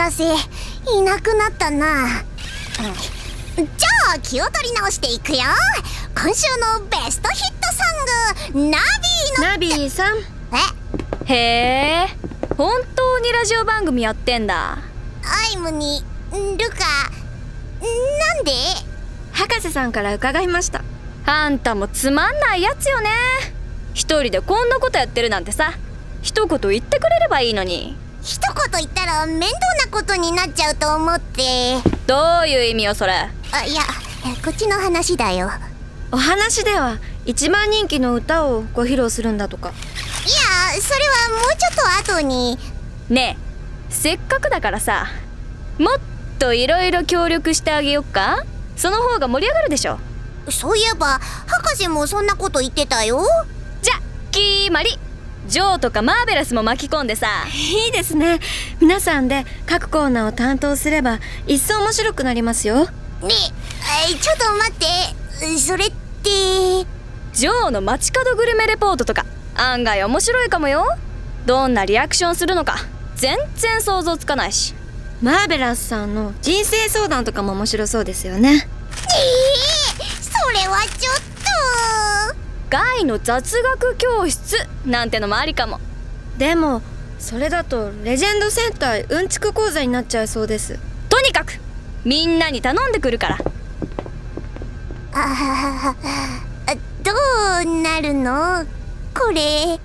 博士いなくなったな、うん、じゃあ気を取り直していくよ。今週のベストヒットソングナビのナビーさん？え？へえ。本当にラジオ番組やってんだ。アイムにルカなんで？博士さんから伺いました。あんたもつまんないやつよね。一人でこんなことやってるなんてさ。一言言ってくれればいいのに一言言ったら面倒なことになっちゃうと思って。どういう意味よそれ？あいやこっちの話だよ。お話では一番人気の歌をご披露するんだとか。いやそれはもうちょっと後に。ねえせっかくだからさもっといろいろ協力してあげよっか？その方が盛り上がるでしょ？そういえば博士もそんなこと言ってたよ。じゃ決まりジョーとかマーベラスも巻き込んでさ。いいですね。皆さんで各コーナーを担当すれば一層面白くなりますよ。ねえちょっと待って。それって。ジョーの街角グルメレポートとか案外面白いかもよ。どんなリアクションするのか全然想像つかないし。マーベラスさんの人生相談とかも面白そうですよねえー、それはちょっとガイの雑学教室なんてのもありかも。でもそれだとレジェンド戦隊うんちく講座になっちゃいそうです。とにかくみんなに頼んでくるから。あどうなるの？これ